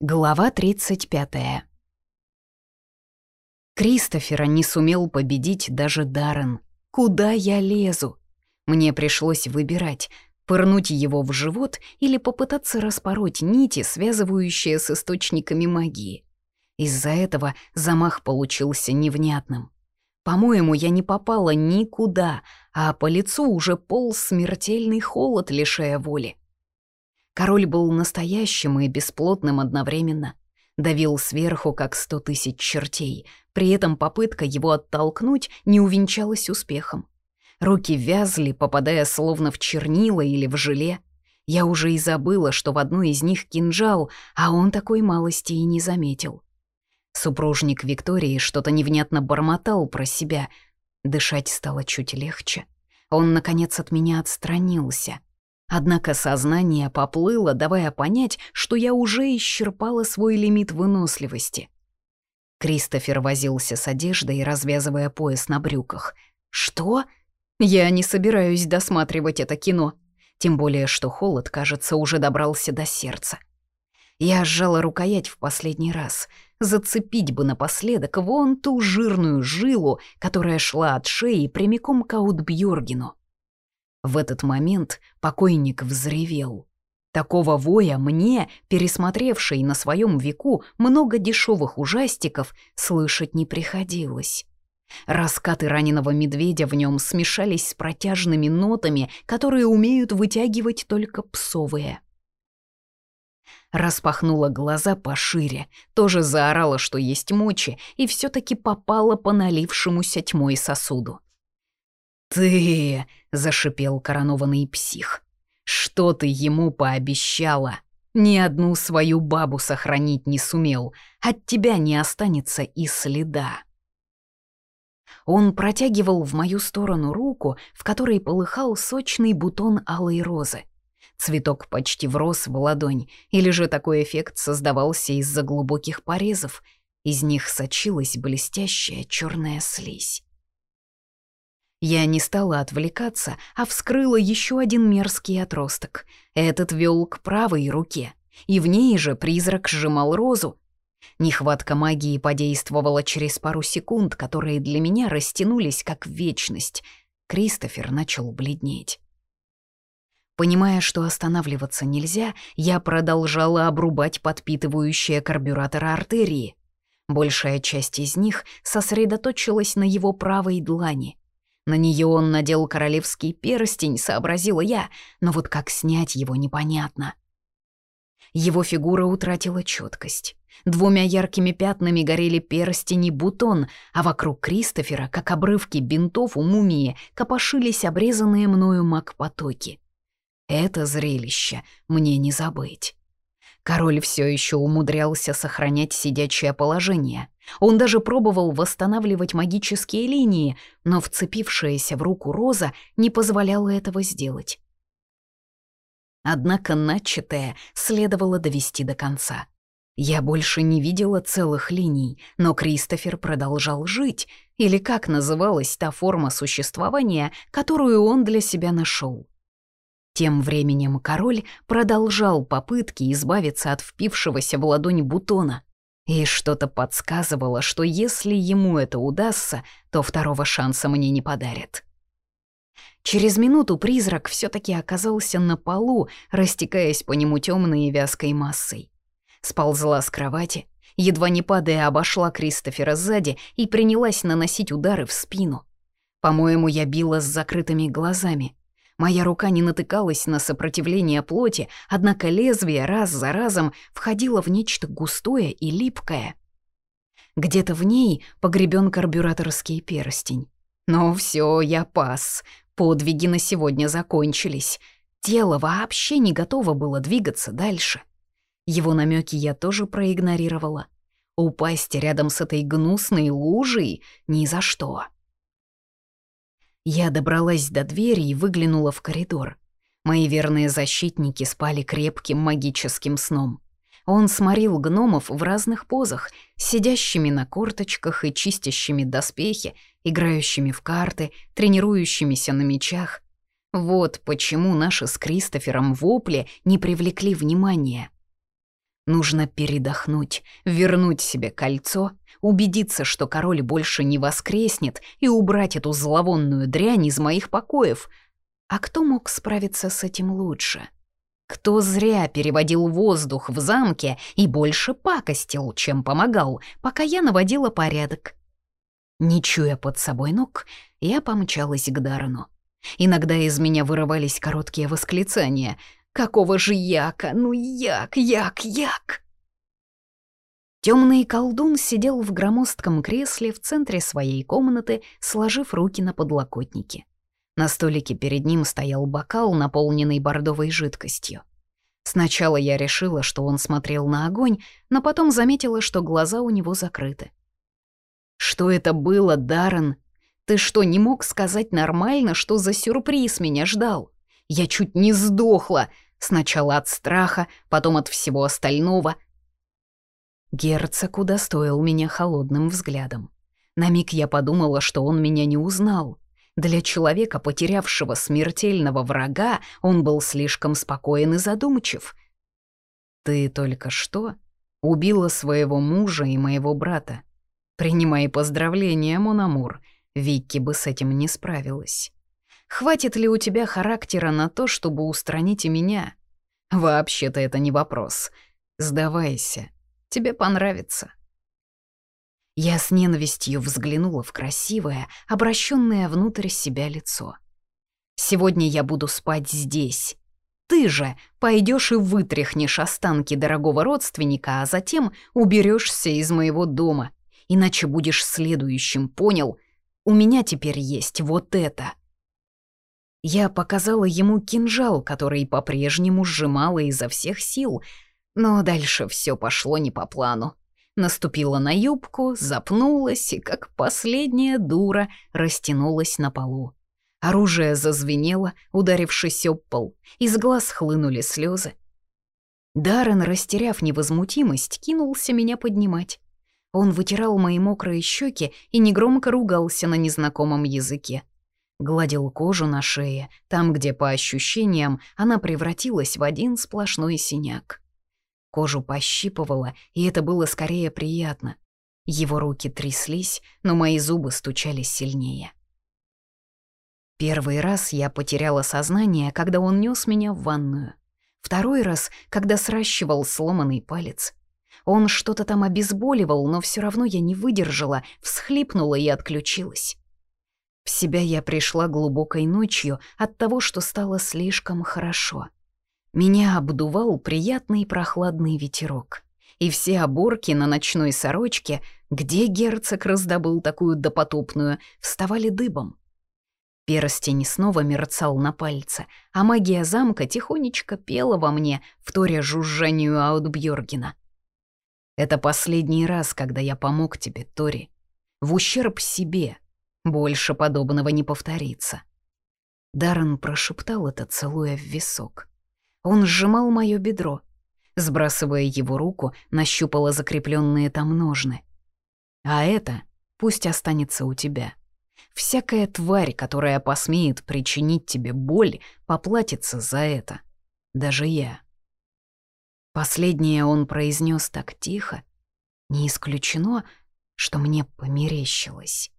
Глава 35. Кристофера не сумел победить даже Даррен. Куда я лезу? Мне пришлось выбирать, пырнуть его в живот или попытаться распороть нити, связывающие с источниками магии. Из-за этого замах получился невнятным. По-моему, я не попала никуда, а по лицу уже полз смертельный холод, лишая воли. Король был настоящим и бесплотным одновременно. Давил сверху, как сто тысяч чертей. При этом попытка его оттолкнуть не увенчалась успехом. Руки вязли, попадая словно в чернила или в желе. Я уже и забыла, что в одной из них кинжал, а он такой малости и не заметил. Супружник Виктории что-то невнятно бормотал про себя. Дышать стало чуть легче. Он, наконец, от меня отстранился. Однако сознание поплыло, давая понять, что я уже исчерпала свой лимит выносливости. Кристофер возился с одеждой, развязывая пояс на брюках. «Что? Я не собираюсь досматривать это кино. Тем более, что холод, кажется, уже добрался до сердца. Я сжала рукоять в последний раз. Зацепить бы напоследок вон ту жирную жилу, которая шла от шеи прямиком к Аутбьоргену. В этот момент покойник взревел. Такого воя мне, пересмотревшей на своем веку много дешевых ужастиков, слышать не приходилось. Раскаты раненого медведя в нем смешались с протяжными нотами, которые умеют вытягивать только псовые. Распахнула глаза пошире, тоже заорала, что есть мочи, и все таки попала по налившемуся тьмой сосуду. «Ты!» — зашипел коронованный псих. «Что ты ему пообещала? Ни одну свою бабу сохранить не сумел. От тебя не останется и следа». Он протягивал в мою сторону руку, в которой полыхал сочный бутон алой розы. Цветок почти врос в ладонь, или же такой эффект создавался из-за глубоких порезов. Из них сочилась блестящая черная слизь. Я не стала отвлекаться, а вскрыла еще один мерзкий отросток. Этот вел к правой руке, и в ней же призрак сжимал розу. Нехватка магии подействовала через пару секунд, которые для меня растянулись как вечность. Кристофер начал бледнеть. Понимая, что останавливаться нельзя, я продолжала обрубать подпитывающие карбюратора артерии. Большая часть из них сосредоточилась на его правой длани — на нее он надел королевский перстень, сообразила я, но вот как снять его непонятно. Его фигура утратила четкость. Двумя яркими пятнами горели перстень и бутон, а вокруг Кристофера, как обрывки бинтов у мумии, копошились обрезанные мною маг-потоки. Это зрелище мне не забыть. Король все еще умудрялся сохранять сидячее положение. Он даже пробовал восстанавливать магические линии, но вцепившаяся в руку Роза не позволяла этого сделать. Однако начатое следовало довести до конца. Я больше не видела целых линий, но Кристофер продолжал жить, или как называлась та форма существования, которую он для себя нашел. Тем временем король продолжал попытки избавиться от впившегося в ладонь бутона. И что-то подсказывало, что если ему это удастся, то второго шанса мне не подарят. Через минуту призрак все таки оказался на полу, растекаясь по нему темной и вязкой массой. Сползла с кровати, едва не падая, обошла Кристофера сзади и принялась наносить удары в спину. По-моему, я била с закрытыми глазами — Моя рука не натыкалась на сопротивление плоти, однако лезвие раз за разом входило в нечто густое и липкое. Где-то в ней погребен карбюраторский перстень. Но все, я пас. Подвиги на сегодня закончились. Тело вообще не готово было двигаться дальше. Его намеки я тоже проигнорировала. Упасть рядом с этой гнусной лужей ни за что. Я добралась до двери и выглянула в коридор. Мои верные защитники спали крепким магическим сном. Он сморил гномов в разных позах, сидящими на корточках и чистящими доспехи, играющими в карты, тренирующимися на мечах. Вот почему наши с Кристофером вопли не привлекли внимания. Нужно передохнуть, вернуть себе кольцо, убедиться, что король больше не воскреснет, и убрать эту зловонную дрянь из моих покоев. А кто мог справиться с этим лучше? Кто зря переводил воздух в замке и больше пакостил, чем помогал, пока я наводила порядок? Не чуя под собой ног, я помчалась к Дарну. Иногда из меня вырывались короткие восклицания. «Какого же яка? Ну як, як, як!» Темный колдун сидел в громоздком кресле в центре своей комнаты, сложив руки на подлокотнике. На столике перед ним стоял бокал, наполненный бордовой жидкостью. Сначала я решила, что он смотрел на огонь, но потом заметила, что глаза у него закрыты. «Что это было, Даррен? Ты что, не мог сказать нормально, что за сюрприз меня ждал? Я чуть не сдохла, сначала от страха, потом от всего остального». Герцог удостоил меня холодным взглядом. На миг я подумала, что он меня не узнал — для человека, потерявшего смертельного врага, он был слишком спокоен и задумчив. «Ты только что убила своего мужа и моего брата. Принимай поздравления, Мономур, Викки бы с этим не справилась. Хватит ли у тебя характера на то, чтобы устранить и меня? Вообще-то это не вопрос. Сдавайся, тебе понравится». Я с ненавистью взглянула в красивое, обращенное внутрь себя лицо. «Сегодня я буду спать здесь. Ты же пойдешь и вытряхнешь останки дорогого родственника, а затем уберешься из моего дома. Иначе будешь следующим, понял? У меня теперь есть вот это». Я показала ему кинжал, который по-прежнему сжимала изо всех сил, но дальше все пошло не по плану наступила на юбку, запнулась и, как последняя дура, растянулась на полу. Оружие зазвенело, ударившись об пол, из глаз хлынули слезы. Даррен, растеряв невозмутимость, кинулся меня поднимать. Он вытирал мои мокрые щеки и негромко ругался на незнакомом языке. Гладил кожу на шее, там, где, по ощущениям, она превратилась в один сплошной синяк. Кожу пощипывало, и это было скорее приятно. Его руки тряслись, но мои зубы стучали сильнее. Первый раз я потеряла сознание, когда он нес меня в ванную. Второй раз, когда сращивал сломанный палец. Он что-то там обезболивал, но все равно я не выдержала, всхлипнула и отключилась. В себя я пришла глубокой ночью от того, что стало слишком хорошо. Меня обдувал приятный прохладный ветерок. И все оборки на ночной сорочке, где герцог раздобыл такую допотопную, вставали дыбом. Перстень снова мерцал на пальце, а магия замка тихонечко пела во мне, вторя жужжанию Аутбьоргена. «Это последний раз, когда я помог тебе, Тори. В ущерб себе. Больше подобного не повторится». Даррен прошептал это, целуя в висок. Он сжимал мое бедро. Сбрасывая его руку, нащупала закрепленные там ножны. А это пусть останется у тебя. Всякая тварь, которая посмеет причинить тебе боль, поплатится за это. Даже я. Последнее он произнес так тихо. Не исключено, что мне померещилось.